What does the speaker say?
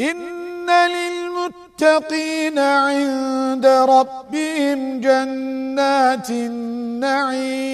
إن للمتقين عند ربهم جنات النعيم.